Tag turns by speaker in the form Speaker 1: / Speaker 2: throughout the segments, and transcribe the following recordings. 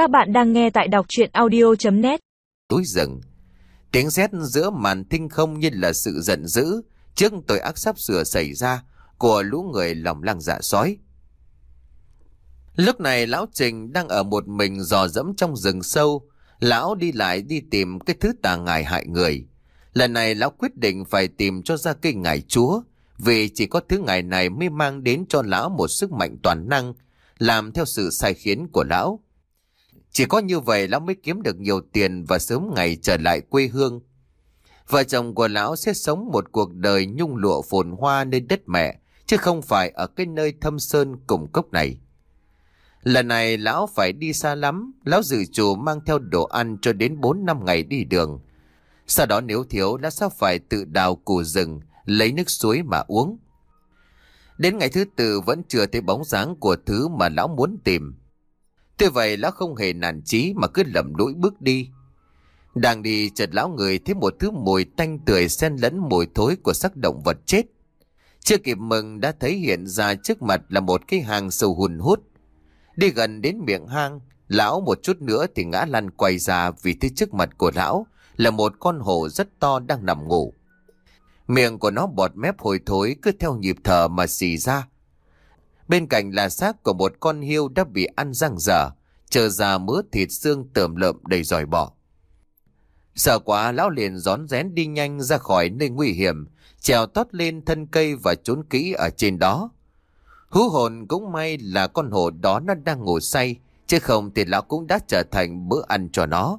Speaker 1: Các bạn đang nghe tại đọc chuyện audio.net
Speaker 2: túi rừng Tiếng rét giữa màn thinh không như là sự giận dữ trước tội ác sắp sửa xảy ra của lũ người lòng lăng dạ sói. Lúc này lão Trình đang ở một mình dò dẫm trong rừng sâu. Lão đi lại đi tìm cái thứ tà ngài hại người. Lần này lão quyết định phải tìm cho ra cây ngài chúa, vì chỉ có thứ ngài này mới mang đến cho lão một sức mạnh toàn năng, làm theo sự sai khiến của lão. Chỉ có như vậy lão mới kiếm được nhiều tiền và sớm ngày trở lại quê hương. Vợ chồng của lão sẽ sống một cuộc đời nhung lụa phồn hoa nơi đất mẹ, chứ không phải ở cái nơi thâm sơn cùng cốc này. Lần này lão phải đi xa lắm, lão dự chủ mang theo đồ ăn cho đến 4 năm ngày đi đường. Sau đó nếu thiếu lão sẽ phải tự đào củ rừng, lấy nước suối mà uống. Đến ngày thứ tư vẫn chưa thấy bóng dáng của thứ mà lão muốn tìm. Tuy vậy lão không hề nản chí mà cứ lầm lũi bước đi. Đang đi chợt lão người thấy một thứ mùi tanh tươi xen lẫn mùi thối của xác động vật chết. Chưa kịp mừng đã thấy hiện ra trước mặt là một cái hang sâu hùn hút. Đi gần đến miệng hang, lão một chút nữa thì ngã lăn quay ra vì thấy trước mặt của lão là một con hổ rất to đang nằm ngủ. Miệng của nó bọt mép hồi thối cứ theo nhịp thở mà xì ra. Bên cạnh là xác của một con hiêu đã bị ăn răng dở, chờ ra mớ thịt xương tởm lợm đầy dòi bỏ. Sợ quá lão liền rón rén đi nhanh ra khỏi nơi nguy hiểm, trèo tót lên thân cây và trốn kỹ ở trên đó. Hú hồn cũng may là con hổ đó nó đang ngủ say, chứ không thì lão cũng đã trở thành bữa ăn cho nó.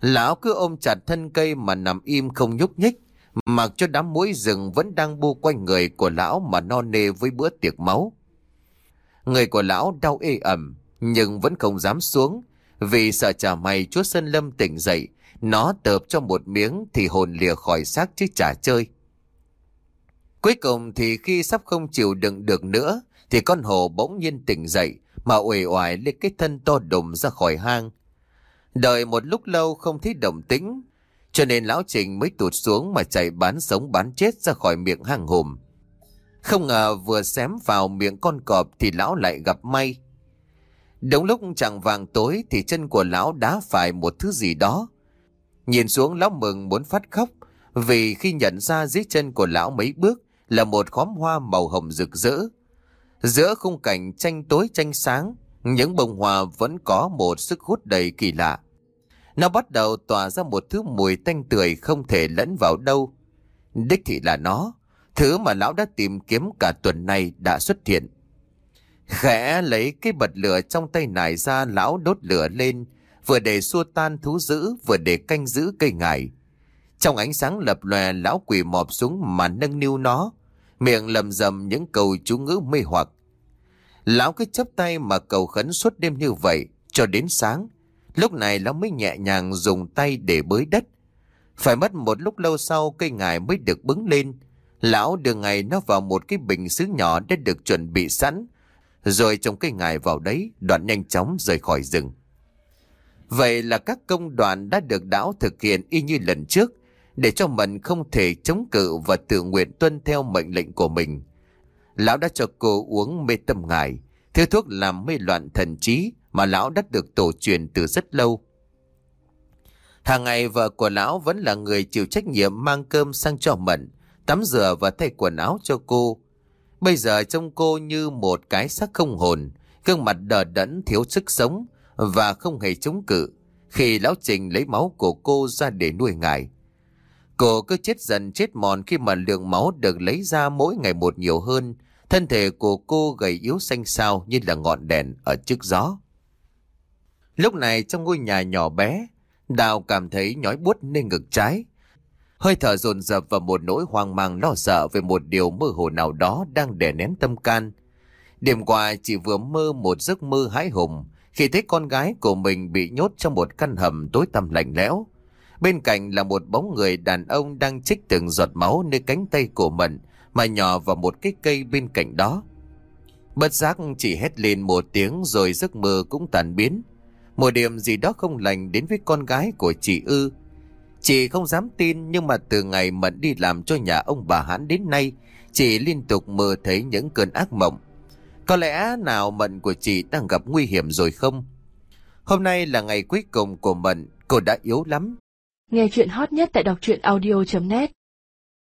Speaker 2: Lão cứ ôm chặt thân cây mà nằm im không nhúc nhích, mặc cho đám mũi rừng vẫn đang bu quanh người của lão mà no nê với bữa tiệc máu. Người của lão đau ê ẩm, nhưng vẫn không dám xuống, vì sợ chả mày chúa Sơn Lâm tỉnh dậy, nó tợp cho một miếng thì hồn lìa khỏi xác chứ chả chơi. Cuối cùng thì khi sắp không chịu đựng được nữa, thì con hồ bỗng nhiên tỉnh dậy, mà uể oải lên cái thân to đùng ra khỏi hang. Đợi một lúc lâu không thấy động tĩnh, cho nên lão Trình mới tụt xuống mà chạy bán sống bán chết ra khỏi miệng hang hùm. Không ngờ vừa xém vào miệng con cọp thì lão lại gặp may. Đúng lúc chẳng vàng tối thì chân của lão đá phải một thứ gì đó. Nhìn xuống lão mừng muốn phát khóc vì khi nhận ra dưới chân của lão mấy bước là một khóm hoa màu hồng rực rỡ. Giữa khung cảnh tranh tối tranh sáng, những bông hoa vẫn có một sức hút đầy kỳ lạ. Nó bắt đầu tỏa ra một thứ mùi tanh tươi không thể lẫn vào đâu. Đích thị là nó, thứ mà lão đã tìm kiếm cả tuần nay đã xuất hiện. Khẽ lấy cái bật lửa trong tay nải ra lão đốt lửa lên, vừa để xua tan thú dữ, vừa để canh giữ cây ngải. Trong ánh sáng lập lòe lão quỳ mọp xuống mà nâng niu nó, miệng lầm rầm những câu chú ngữ mê hoặc. Lão cứ chấp tay mà cầu khấn suốt đêm như vậy, cho đến sáng. Lúc này lão mới nhẹ nhàng dùng tay để bới đất. Phải mất một lúc lâu sau cây ngải mới được bứng lên. Lão đưa ngài nó vào một cái bình xứ nhỏ đã được chuẩn bị sẵn, rồi trồng cây ngài vào đấy, đoạn nhanh chóng rời khỏi rừng. Vậy là các công đoạn đã được đảo thực hiện y như lần trước, để cho mình không thể chống cự và tự nguyện tuân theo mệnh lệnh của mình. Lão đã cho cô uống mê tâm ngài, thứ thuốc làm mê loạn thần trí mà lão đã được tổ truyền từ rất lâu. Hàng ngày vợ của lão vẫn là người chịu trách nhiệm mang cơm sang cho Mận, tắm rửa và thay quần áo cho cô. Bây giờ trông cô như một cái xác không hồn, gương mặt đờ đẫn thiếu sức sống và không hề chống cự khi lão Trình lấy máu của cô ra để nuôi ngài. Cô cứ chết dần chết mòn khi mà lượng máu được lấy ra mỗi ngày một nhiều hơn, thân thể của cô gầy yếu xanh xao như là ngọn đèn ở trước gió. Lúc này trong ngôi nhà nhỏ bé, Đào cảm thấy nhói buốt nên ngực trái. Hơi thở dồn dập và một nỗi hoang mang lo sợ về một điều mơ hồ nào đó đang đè nén tâm can. Đêm qua chỉ vừa mơ một giấc mơ hãi hùng khi thấy con gái của mình bị nhốt trong một căn hầm tối tăm lạnh lẽo. Bên cạnh là một bóng người đàn ông đang trích từng giọt máu nơi cánh tay của mình mà nhỏ vào một cái cây bên cạnh đó. Bất giác chỉ hét lên một tiếng rồi giấc mơ cũng tàn biến. Một điểm gì đó không lành đến với con gái của chị ư. Chị không dám tin nhưng mà từ ngày Mận đi làm cho nhà ông bà Hán đến nay, chị liên tục mơ thấy những cơn ác mộng. Có lẽ nào Mận của chị đang gặp nguy hiểm rồi không? Hôm nay là ngày cuối cùng của Mận, cô đã yếu lắm.
Speaker 3: Nghe chuyện hot nhất tại đọc truyện audio.net